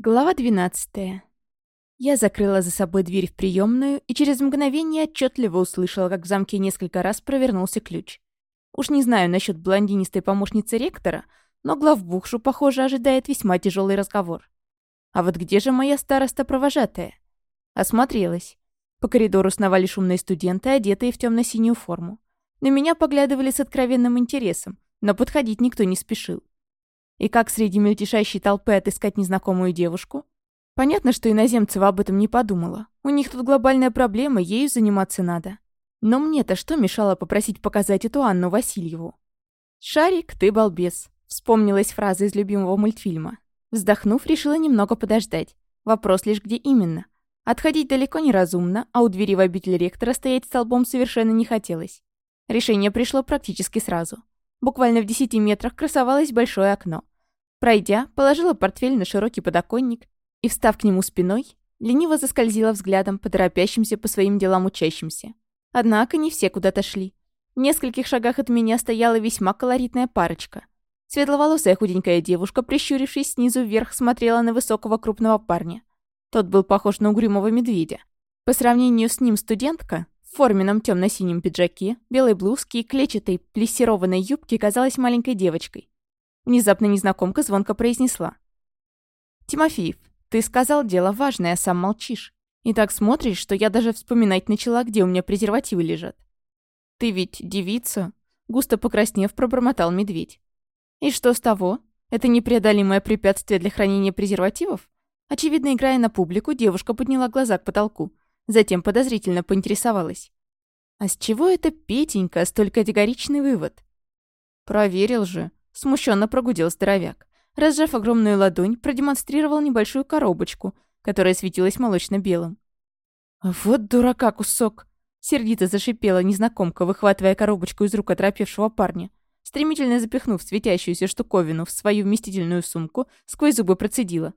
Глава 12. Я закрыла за собой дверь в приемную и через мгновение отчетливо услышала, как в замке несколько раз провернулся ключ. Уж не знаю насчет блондинистой помощницы ректора, но главбухшу, похоже, ожидает весьма тяжелый разговор. А вот где же моя староста-провожатая? Осмотрелась. По коридору сновали шумные студенты, одетые в темно синюю форму. На меня поглядывали с откровенным интересом, но подходить никто не спешил. И как среди мельтешащей толпы отыскать незнакомую девушку? Понятно, что иноземцева об этом не подумала. У них тут глобальная проблема, ею заниматься надо. Но мне-то что мешало попросить показать эту Анну Васильеву? «Шарик, ты балбес», — вспомнилась фраза из любимого мультфильма. Вздохнув, решила немного подождать. Вопрос лишь где именно. Отходить далеко неразумно, а у двери в обитель ректора стоять столбом совершенно не хотелось. Решение пришло практически сразу. Буквально в десяти метрах красовалось большое окно. Пройдя, положила портфель на широкий подоконник и, встав к нему спиной, лениво заскользила взглядом по торопящимся по своим делам учащимся. Однако не все куда-то шли. В нескольких шагах от меня стояла весьма колоритная парочка. Светловолосая худенькая девушка, прищурившись снизу вверх, смотрела на высокого крупного парня. Тот был похож на угрюмого медведя. По сравнению с ним студентка, в форменном темно-синем пиджаке, белой блузке и клетчатой плессированной юбке казалась маленькой девочкой. Внезапно незнакомка звонко произнесла. «Тимофеев, ты сказал дело важное, а сам молчишь. И так смотришь, что я даже вспоминать начала, где у меня презервативы лежат. Ты ведь девица?» Густо покраснев, пробормотал медведь. «И что с того? Это непреодолимое препятствие для хранения презервативов?» Очевидно, играя на публику, девушка подняла глаза к потолку. Затем подозрительно поинтересовалась. «А с чего это Петенька столь категоричный вывод?» «Проверил же», — смущенно прогудел здоровяк. Разжав огромную ладонь, продемонстрировал небольшую коробочку, которая светилась молочно-белым. «Вот дурака кусок!» — сердито зашипела незнакомка, выхватывая коробочку из рук оторопевшего парня. Стремительно запихнув светящуюся штуковину в свою вместительную сумку, сквозь зубы процедила.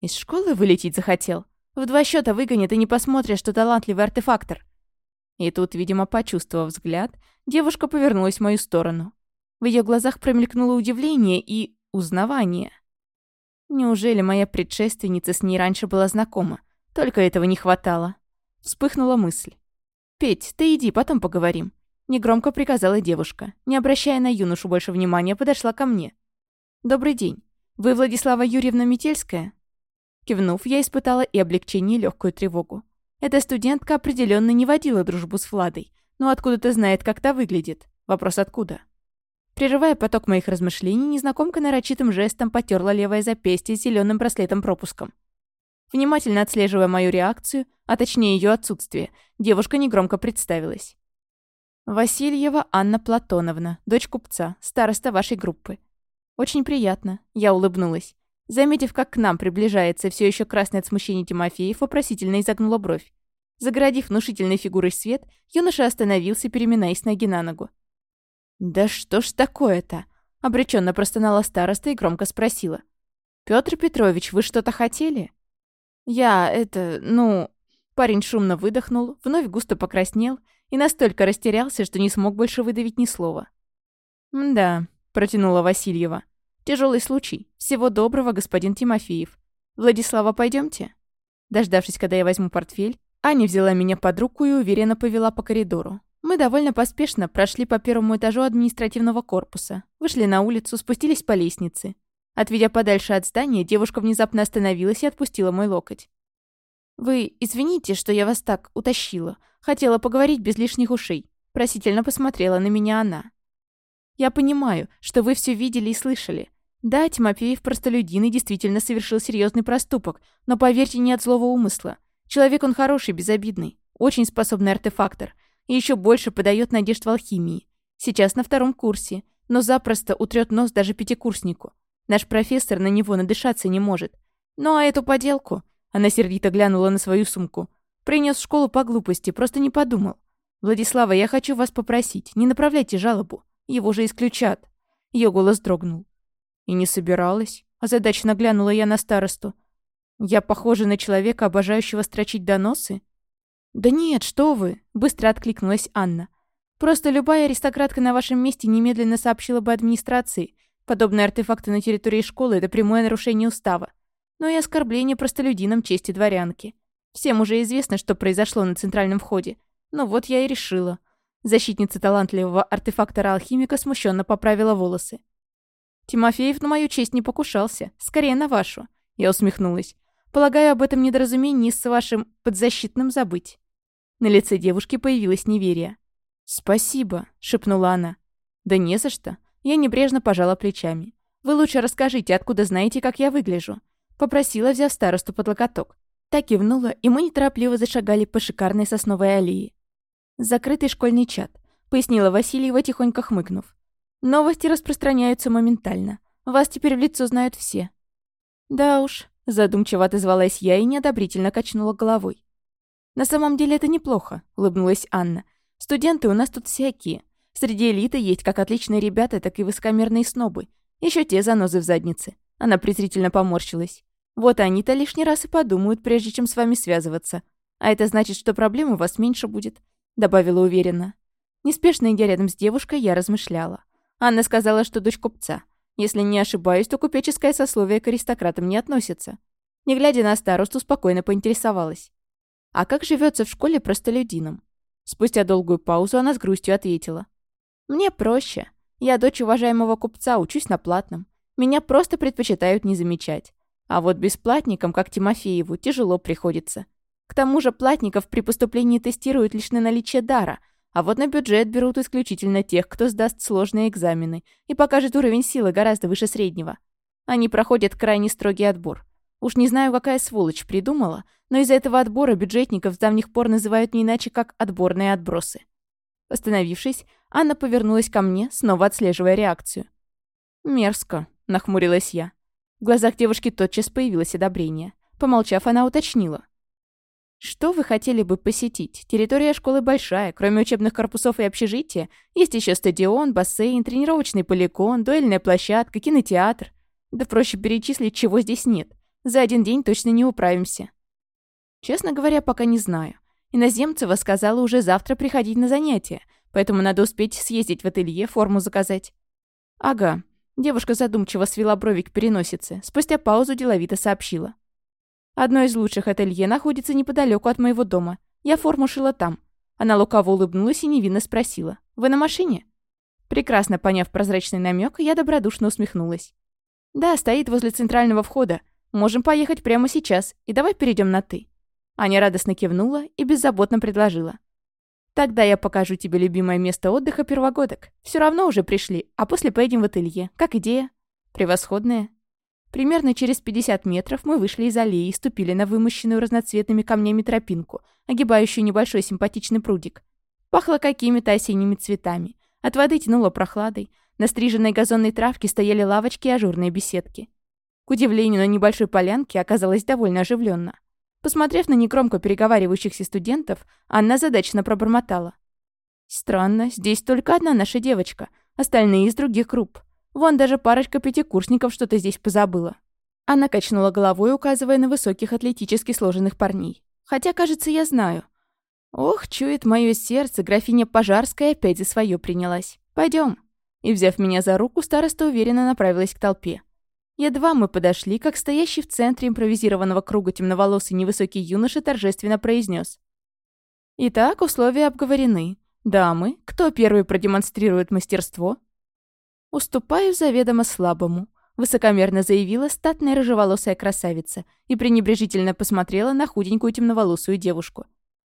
«Из школы вылететь захотел?» В два счета выгонят и не посмотрят, что талантливый артефактор. И тут, видимо, почувствовав взгляд, девушка повернулась в мою сторону. В ее глазах промелькнуло удивление и узнавание. Неужели моя предшественница с ней раньше была знакома? Только этого не хватало. Вспыхнула мысль. «Петь, ты иди, потом поговорим». Негромко приказала девушка. Не обращая на юношу больше внимания, подошла ко мне. «Добрый день. Вы Владислава Юрьевна Метельская?» Кивнув, я испытала и облегчение, и легкую тревогу. Эта студентка определенно не водила дружбу с Владой, но откуда-то знает, как та выглядит. Вопрос откуда? Прерывая поток моих размышлений, незнакомка нарочитым жестом потерла левое запястье с зеленым браслетом-пропуском. Внимательно отслеживая мою реакцию, а точнее ее отсутствие, девушка негромко представилась. «Васильева Анна Платоновна, дочь купца, староста вашей группы». «Очень приятно», — я улыбнулась. Заметив, как к нам приближается все еще красный от смущения Тимофеев, вопросительно изогнула бровь. Загородив внушительной фигурой свет, юноша остановился, переминаясь ноги на ногу. «Да что ж такое-то?» — обреченно простонала староста и громко спросила. «Пётр Петрович, вы что-то хотели?» «Я, это, ну...» Парень шумно выдохнул, вновь густо покраснел и настолько растерялся, что не смог больше выдавить ни слова. «Да», — протянула Васильева. Тяжелый случай. Всего доброго, господин Тимофеев. Владислава, пойдемте. Дождавшись, когда я возьму портфель, Аня взяла меня под руку и уверенно повела по коридору. Мы довольно поспешно прошли по первому этажу административного корпуса, вышли на улицу, спустились по лестнице. Отведя подальше от здания, девушка внезапно остановилась и отпустила мой локоть. «Вы извините, что я вас так утащила. Хотела поговорить без лишних ушей». Просительно посмотрела на меня она. «Я понимаю, что вы все видели и слышали. Да, Тимофеев простолюдин и действительно совершил серьезный проступок, но поверьте, не от злого умысла. Человек он хороший, безобидный, очень способный артефактор и еще больше подает надежд в алхимии. Сейчас на втором курсе, но запросто утрет нос даже пятикурснику. Наш профессор на него надышаться не может. Ну а эту поделку, она сердито глянула на свою сумку, принес в школу по глупости, просто не подумал. Владислава, я хочу вас попросить, не направляйте жалобу. Его же исключат. Ее голос дрогнул. И не собиралась. Озадаченно глянула я на старосту. Я похожа на человека, обожающего строчить доносы? Да нет, что вы, быстро откликнулась Анна. Просто любая аристократка на вашем месте немедленно сообщила бы администрации. Подобные артефакты на территории школы — это прямое нарушение устава. но и оскорбление простолюдинам чести дворянки. Всем уже известно, что произошло на центральном входе. Но вот я и решила. Защитница талантливого артефактора-алхимика смущенно поправила волосы. «Тимофеев на мою честь не покушался. Скорее на вашу». Я усмехнулась. «Полагаю, об этом недоразумении с вашим подзащитным забыть». На лице девушки появилось неверие. «Спасибо», — шепнула она. «Да не за что». Я небрежно пожала плечами. «Вы лучше расскажите, откуда знаете, как я выгляжу?» Попросила, взяв старосту под локоток. Так кивнула, и мы неторопливо зашагали по шикарной сосновой аллее. «Закрытый школьный чат», — пояснила Васильева, тихонько хмыкнув. «Новости распространяются моментально. Вас теперь в лицо знают все». «Да уж», — задумчиво отозвалась я и неодобрительно качнула головой. «На самом деле это неплохо», — улыбнулась Анна. «Студенты у нас тут всякие. Среди элиты есть как отличные ребята, так и высокомерные снобы. Еще те занозы в заднице». Она презрительно поморщилась. Вот они-то лишний раз и подумают, прежде чем с вами связываться. А это значит, что проблем у вас меньше будет», — добавила уверенно. Неспешно идя рядом с девушкой, я размышляла. Анна сказала, что дочь купца. Если не ошибаюсь, то купеческое сословие к аристократам не относится. Не глядя на старосту, спокойно поинтересовалась. «А как живется в школе простолюдинам?» Спустя долгую паузу она с грустью ответила. «Мне проще. Я дочь уважаемого купца, учусь на платном. Меня просто предпочитают не замечать. А вот бесплатникам, как Тимофееву, тяжело приходится. К тому же платников при поступлении тестируют лишь на наличие дара, а вот на бюджет берут исключительно тех, кто сдаст сложные экзамены и покажет уровень силы гораздо выше среднего. Они проходят крайне строгий отбор. Уж не знаю, какая сволочь придумала, но из-за этого отбора бюджетников с давних пор называют не иначе, как отборные отбросы. Остановившись, Анна повернулась ко мне, снова отслеживая реакцию. «Мерзко», — нахмурилась я. В глазах девушки тотчас появилось одобрение. Помолчав, она уточнила. «Что вы хотели бы посетить? Территория школы большая. Кроме учебных корпусов и общежития, есть еще стадион, бассейн, тренировочный полигон, дуэльная площадка, кинотеатр. Да проще перечислить, чего здесь нет. За один день точно не управимся». Честно говоря, пока не знаю. Иноземцева сказала уже завтра приходить на занятия, поэтому надо успеть съездить в ателье, форму заказать. «Ага, Девушка задумчиво свела брови к переносице. Спустя паузу деловито сообщила. «Одно из лучших ателье находится неподалеку от моего дома. Я форму шила там». Она лукаво улыбнулась и невинно спросила. «Вы на машине?» Прекрасно поняв прозрачный намек, я добродушно усмехнулась. «Да, стоит возле центрального входа. Можем поехать прямо сейчас, и давай перейдем на «ты». Аня радостно кивнула и беззаботно предложила. Тогда я покажу тебе любимое место отдыха первогодок. Все равно уже пришли, а после поедем в ателье. Как идея? Превосходная. Примерно через 50 метров мы вышли из аллеи и ступили на вымощенную разноцветными камнями тропинку, огибающую небольшой симпатичный прудик. Пахло какими-то осенними цветами. От воды тянуло прохладой. На стриженной газонной травке стояли лавочки и ажурные беседки. К удивлению, на небольшой полянке оказалось довольно оживленно. Посмотрев на негромко переговаривающихся студентов, Анна задачно пробормотала. «Странно, здесь только одна наша девочка, остальные из других групп. Вон даже парочка пятикурсников что-то здесь позабыла». Она качнула головой, указывая на высоких атлетически сложенных парней. «Хотя, кажется, я знаю». «Ох, чует мое сердце, графиня Пожарская опять за свое принялась. Пойдем. И, взяв меня за руку, староста уверенно направилась к толпе. Едва мы подошли, как стоящий в центре импровизированного круга темноволосый невысокий юноша торжественно произнес: «Итак, условия обговорены. Дамы, кто первый продемонстрирует мастерство?» «Уступаю заведомо слабому», — высокомерно заявила статная рыжеволосая красавица и пренебрежительно посмотрела на худенькую темноволосую девушку.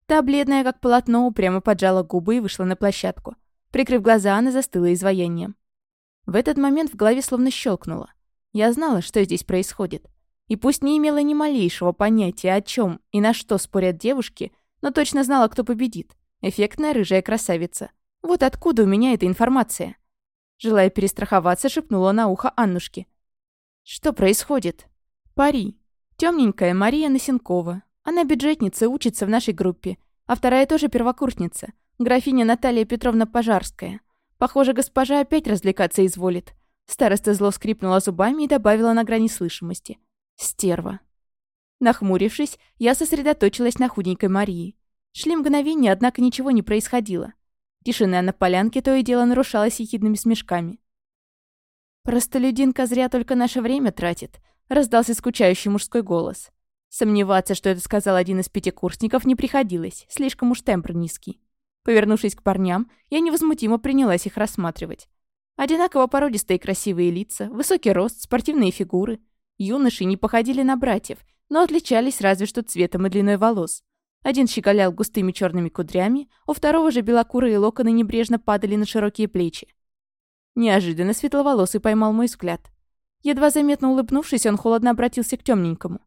Та, бледная как полотно, упрямо поджала губы и вышла на площадку. Прикрыв глаза, она застыла изваянием. В этот момент в голове словно щелкнуло. Я знала, что здесь происходит. И пусть не имела ни малейшего понятия, о чем и на что спорят девушки, но точно знала, кто победит. Эффектная рыжая красавица. Вот откуда у меня эта информация. Желая перестраховаться, шепнула на ухо Аннушке. «Что происходит?» «Пари. Темненькая Мария Носенкова. Она бюджетница, учится в нашей группе. А вторая тоже первокурсница. Графиня Наталья Петровна Пожарская. Похоже, госпожа опять развлекаться изволит. Староста зло скрипнула зубами и добавила на грани слышимости. «Стерва». Нахмурившись, я сосредоточилась на худенькой Марии. Шли мгновения, однако ничего не происходило. Тишина на полянке то и дело нарушалась ехидными смешками. «Простолюдинка зря только наше время тратит», раздался скучающий мужской голос. Сомневаться, что это сказал один из пятикурсников, не приходилось, слишком уж тембр низкий. Повернувшись к парням, я невозмутимо принялась их рассматривать. Одинаково породистые красивые лица, высокий рост, спортивные фигуры. Юноши не походили на братьев, но отличались разве что цветом и длиной волос. Один щеголял густыми черными кудрями, у второго же белокурые локоны небрежно падали на широкие плечи. Неожиданно светловолосый поймал мой взгляд. Едва заметно улыбнувшись, он холодно обратился к темненькому.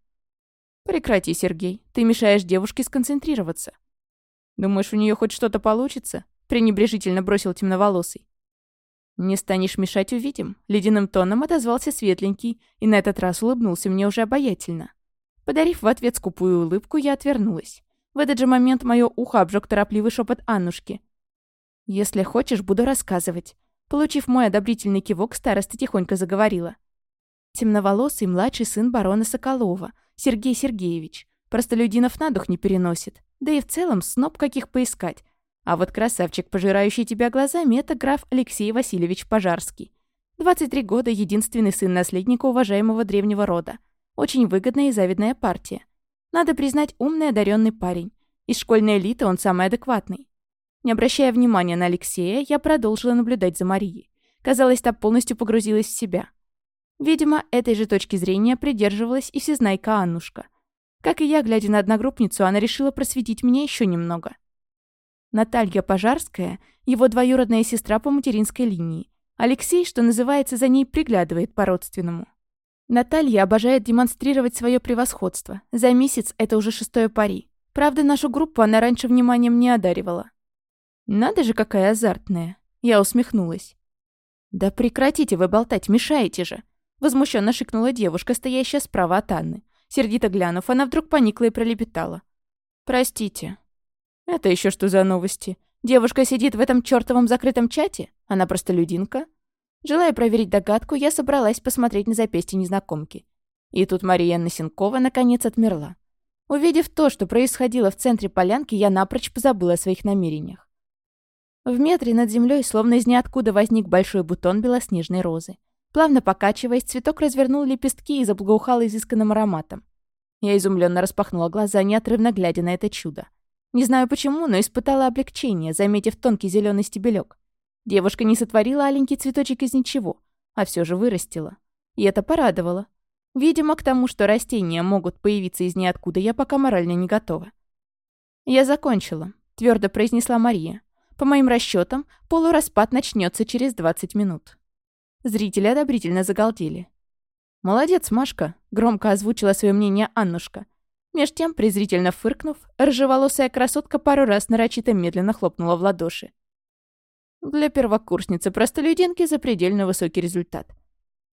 «Прекрати, Сергей, ты мешаешь девушке сконцентрироваться». «Думаешь, у нее хоть что-то получится?» пренебрежительно бросил темноволосый. «Не станешь мешать, увидим», — ледяным тоном отозвался светленький и на этот раз улыбнулся мне уже обаятельно. Подарив в ответ скупую улыбку, я отвернулась. В этот же момент мое ухо обжег торопливый шепот Аннушки. «Если хочешь, буду рассказывать». Получив мой одобрительный кивок, староста тихонько заговорила. Темноволосый младший сын барона Соколова, Сергей Сергеевич. Простолюдинов на дух не переносит. Да и в целом сноб каких поискать. А вот красавчик, пожирающий тебя глазами, это граф Алексей Васильевич Пожарский. 23 года, единственный сын наследника уважаемого древнего рода. Очень выгодная и завидная партия. Надо признать, умный, одаренный парень. Из школьной элиты он самый адекватный. Не обращая внимания на Алексея, я продолжила наблюдать за Марией. Казалось, та полностью погрузилась в себя. Видимо, этой же точки зрения придерживалась и всезнайка Аннушка. Как и я, глядя на одногруппницу, она решила просветить меня еще немного. Наталья Пожарская – его двоюродная сестра по материнской линии. Алексей, что называется, за ней приглядывает по-родственному. Наталья обожает демонстрировать свое превосходство. За месяц это уже шестое пари. Правда, нашу группу она раньше вниманием не одаривала. «Надо же, какая азартная!» Я усмехнулась. «Да прекратите вы болтать, мешаете же!» Возмущенно шикнула девушка, стоящая справа от Анны. Сердито глянув, она вдруг поникла и пролепетала. «Простите». «Это еще что за новости? Девушка сидит в этом чертовом закрытом чате? Она простолюдинка?» Желая проверить догадку, я собралась посмотреть на запястье незнакомки. И тут Мария Насенкова наконец отмерла. Увидев то, что происходило в центре полянки, я напрочь позабыла о своих намерениях. В метре над землей, словно из ниоткуда, возник большой бутон белоснежной розы. Плавно покачиваясь, цветок развернул лепестки и заблагоухал изысканным ароматом. Я изумленно распахнула глаза, неотрывно глядя на это чудо. Не знаю почему, но испытала облегчение, заметив тонкий зеленый стебелек. Девушка не сотворила аленький цветочек из ничего, а все же вырастила. И это порадовало. Видимо, к тому, что растения могут появиться из ниоткуда, я пока морально не готова. «Я закончила», — твердо произнесла Мария. «По моим расчетам, полураспад начнется через 20 минут». Зрители одобрительно загалдели. «Молодец, Машка», — громко озвучила свое мнение Аннушка. Меж тем, презрительно фыркнув, рыжеволосая красотка пару раз нарочито медленно хлопнула в ладоши. Для первокурсницы-простолюдинки запредельно высокий результат.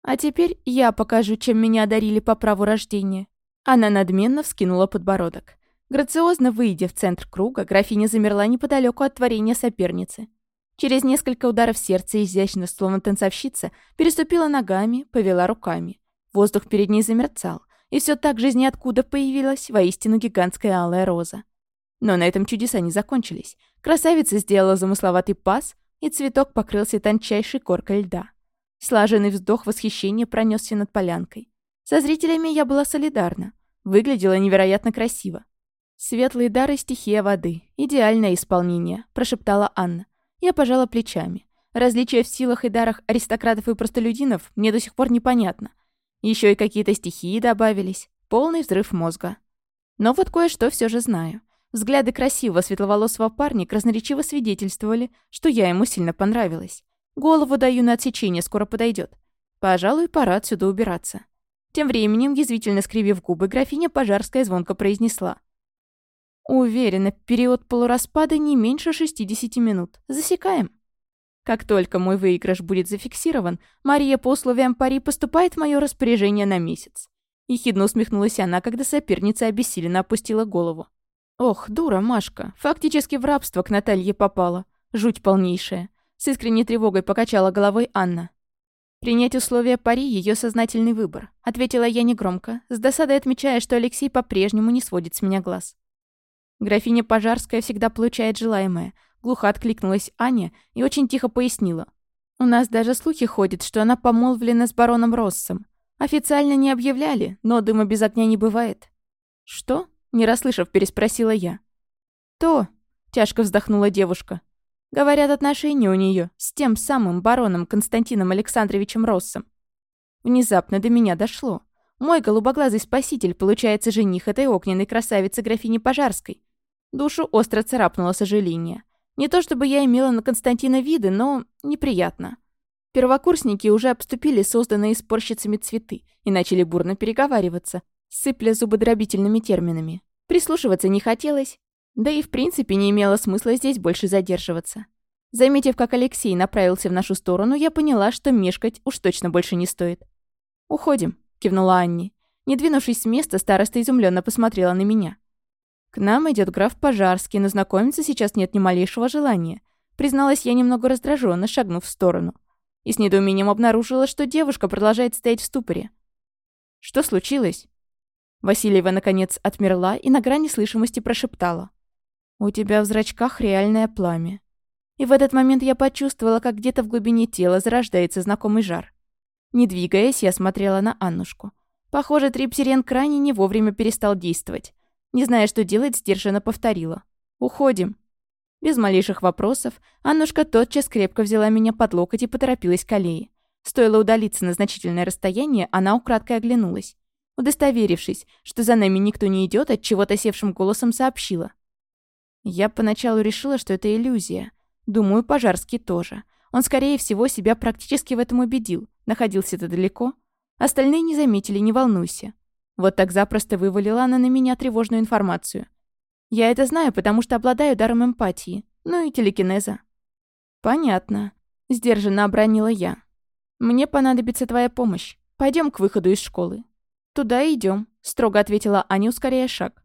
А теперь я покажу, чем меня одарили по праву рождения. Она надменно вскинула подбородок. Грациозно выйдя в центр круга, графиня замерла неподалеку от творения соперницы. Через несколько ударов сердца изящно, словно танцовщица, переступила ногами, повела руками. Воздух перед ней замерцал, и все так же из ниоткуда появилась воистину гигантская алая роза. Но на этом чудеса не закончились. Красавица сделала замысловатый пас, и цветок покрылся тончайшей коркой льда. Слаженный вздох восхищения пронесся над полянкой. Со зрителями я была солидарна. Выглядела невероятно красиво. «Светлые дары стихия воды. Идеальное исполнение», – прошептала Анна. Я пожала плечами. Различия в силах и дарах аристократов и простолюдинов мне до сих пор непонятно. Еще и какие-то стихии добавились. Полный взрыв мозга. Но вот кое-что все же знаю. Взгляды красивого светловолосого парня красноречиво свидетельствовали, что я ему сильно понравилась. Голову даю на отсечение, скоро подойдет. Пожалуй, пора отсюда убираться. Тем временем, язвительно скривив губы, графиня Пожарская звонко произнесла. Уверена, период полураспада не меньше 60 минут. Засекаем. Как только мой выигрыш будет зафиксирован, Мария по условиям пари поступает в мое распоряжение на месяц. Ехидно усмехнулась она, когда соперница обессиленно опустила голову. Ох, дура Машка, фактически в рабство к Наталье попала. Жуть полнейшая. С искренней тревогой покачала головой Анна. Принять условия пари — ее сознательный выбор, ответила я негромко, с досадой отмечая, что Алексей по-прежнему не сводит с меня глаз. Графиня Пожарская всегда получает желаемое. Глухо откликнулась Аня и очень тихо пояснила. У нас даже слухи ходят, что она помолвлена с бароном Россом. Официально не объявляли, но дыма без огня не бывает. Что? Не расслышав, переспросила я. То, тяжко вздохнула девушка. Говорят, отношения у нее с тем самым бароном Константином Александровичем Россом. Внезапно до меня дошло. Мой голубоглазый спаситель, получается, жених этой огненной красавицы графини Пожарской. Душу остро царапнуло сожаление. Не то чтобы я имела на Константина виды, но неприятно. Первокурсники уже обступили созданные спорщицами цветы и начали бурно переговариваться, сыпля зубодробительными терминами. Прислушиваться не хотелось, да и в принципе не имело смысла здесь больше задерживаться. Заметив, как Алексей направился в нашу сторону, я поняла, что мешкать уж точно больше не стоит. «Уходим», — кивнула Анни. Не двинувшись с места, староста изумленно посмотрела на меня. «К нам идет граф Пожарский, но знакомиться сейчас нет ни малейшего желания», призналась я немного раздраженно, шагнув в сторону. И с недоумением обнаружила, что девушка продолжает стоять в ступоре. «Что случилось?» Васильева, наконец, отмерла и на грани слышимости прошептала. «У тебя в зрачках реальное пламя». И в этот момент я почувствовала, как где-то в глубине тела зарождается знакомый жар. Не двигаясь, я смотрела на Аннушку. Похоже, трипсирен крайне не вовремя перестал действовать. Не зная, что делать, сдержанно повторила. «Уходим». Без малейших вопросов, Аннушка тотчас крепко взяла меня под локоть и поторопилась к аллее. Стоило удалиться на значительное расстояние, она украдкой оглянулась. Удостоверившись, что за нами никто не идет, от чего-то севшим голосом сообщила. Я поначалу решила, что это иллюзия. Думаю, Пожарский тоже. Он, скорее всего, себя практически в этом убедил. Находился-то далеко. Остальные не заметили, не волнуйся. Вот так запросто вывалила она на меня тревожную информацию. Я это знаю, потому что обладаю даром эмпатии. Ну и телекинеза. Понятно. Сдержанно обронила я. Мне понадобится твоя помощь. Пойдем к выходу из школы. Туда идем, строго ответила Аня, ускоряя шаг.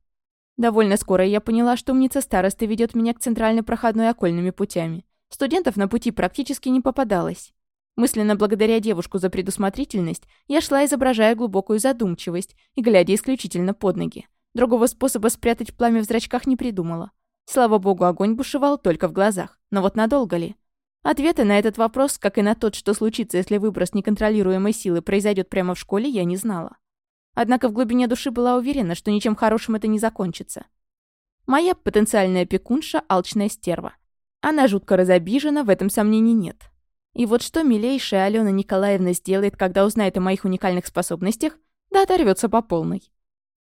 Довольно скоро я поняла, что умница старосты ведет меня к центральной проходной окольными путями. Студентов на пути практически не попадалось. Мысленно благодаря девушку за предусмотрительность, я шла, изображая глубокую задумчивость и глядя исключительно под ноги. Другого способа спрятать пламя в зрачках не придумала. Слава богу, огонь бушевал только в глазах. Но вот надолго ли? Ответа на этот вопрос, как и на тот, что случится, если выброс неконтролируемой силы произойдет прямо в школе, я не знала. Однако в глубине души была уверена, что ничем хорошим это не закончится. Моя потенциальная пекунша – алчная стерва. Она жутко разобижена, в этом сомнений нет. И вот что милейшая Алена Николаевна сделает, когда узнает о моих уникальных способностях, да оторвется по полной.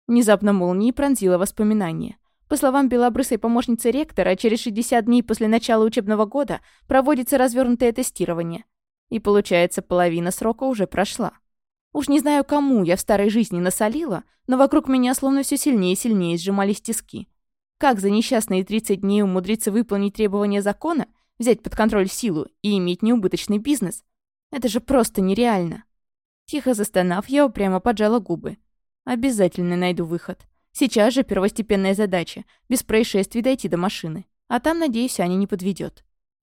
Внезапно молнией пронзила воспоминания. По словам белобрысой помощницы ректора, через 60 дней после начала учебного года проводится развернутое тестирование. И получается, половина срока уже прошла. Уж не знаю, кому я в старой жизни насолила, но вокруг меня словно все сильнее и сильнее сжимались тиски. Как за несчастные 30 дней умудриться выполнить требования закона, взять под контроль силу и иметь неубыточный бизнес? Это же просто нереально. Тихо застонав, я упрямо поджала губы. Обязательно найду выход. Сейчас же первостепенная задача — без происшествий дойти до машины. А там, надеюсь, Аня не подведет.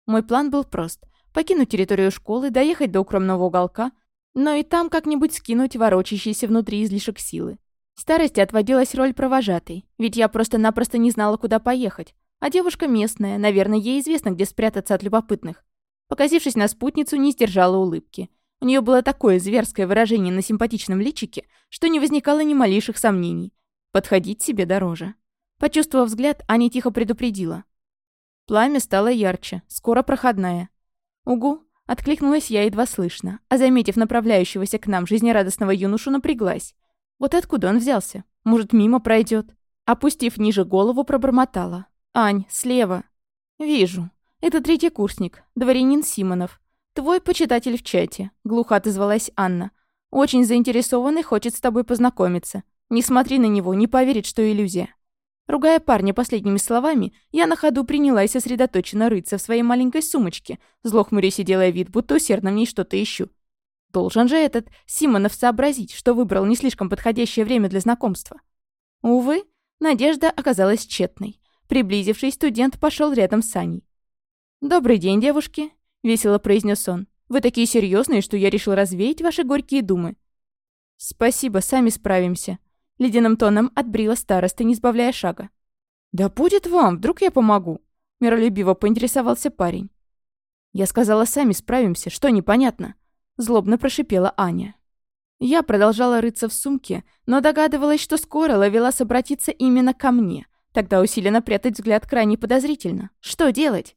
Мой план был прост — покинуть территорию школы, доехать до укромного уголка, но и там как-нибудь скинуть ворочащийся внутри излишек силы. Старости отводилась роль провожатой, ведь я просто-напросто не знала, куда поехать. А девушка местная, наверное, ей известно, где спрятаться от любопытных. Показившись на спутницу, не сдержала улыбки. У нее было такое зверское выражение на симпатичном личике, что не возникало ни малейших сомнений. Подходить себе дороже. Почувствовав взгляд, Аня тихо предупредила. Пламя стало ярче, скоро проходная. «Угу», — откликнулась я едва слышно, а заметив направляющегося к нам жизнерадостного юношу, напряглась. Вот откуда он взялся? Может, мимо пройдет? Опустив ниже голову, пробормотала. «Ань, слева». «Вижу. Это третий курсник, дворянин Симонов. Твой почитатель в чате», — глухо отозвалась Анна. «Очень заинтересованный, хочет с тобой познакомиться. Не смотри на него, не поверит, что иллюзия». Ругая парня последними словами, я на ходу принялась сосредоточенно рыться в своей маленькой сумочке, зло хмурясь и делая вид, будто усердно в ней что-то ищу. Должен же этот Симонов сообразить, что выбрал не слишком подходящее время для знакомства. Увы, надежда оказалась тщетной. Приблизившись, студент пошел рядом с Аней. «Добрый день, девушки», — весело произнес он. «Вы такие серьезные, что я решил развеять ваши горькие думы». «Спасибо, сами справимся», — ледяным тоном отбрила староста, не сбавляя шага. «Да будет вам, вдруг я помогу», — миролюбиво поинтересовался парень. «Я сказала, сами справимся, что непонятно?» Злобно прошипела Аня. Я продолжала рыться в сумке, но догадывалась, что скоро Лавелас обратится именно ко мне. Тогда усиленно прятать взгляд крайне подозрительно. Что делать?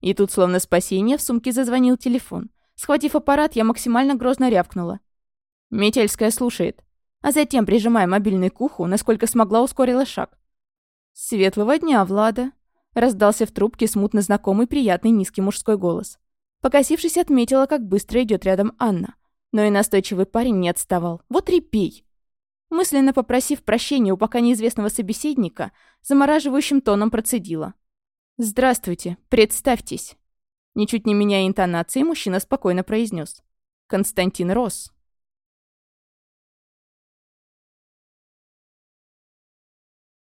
И тут, словно спасение, в сумке зазвонил телефон. Схватив аппарат, я максимально грозно рявкнула. «Метельская слушает». А затем, прижимая мобильный к уху, насколько смогла, ускорила шаг. «Светлого дня, Влада!» Раздался в трубке смутно знакомый приятный низкий мужской голос. Покосившись, отметила, как быстро идет рядом Анна. Но и настойчивый парень не отставал. Вот репей. Мысленно попросив прощения у пока неизвестного собеседника, замораживающим тоном процедила. «Здравствуйте, представьтесь». Ничуть не меняя интонации, мужчина спокойно произнес: «Константин Росс».